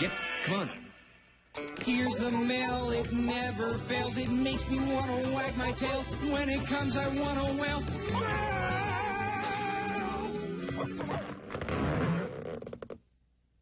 Yep, come on. Here's the mail, it never fails. It makes me want to wag my tail. When it comes, I want to wail.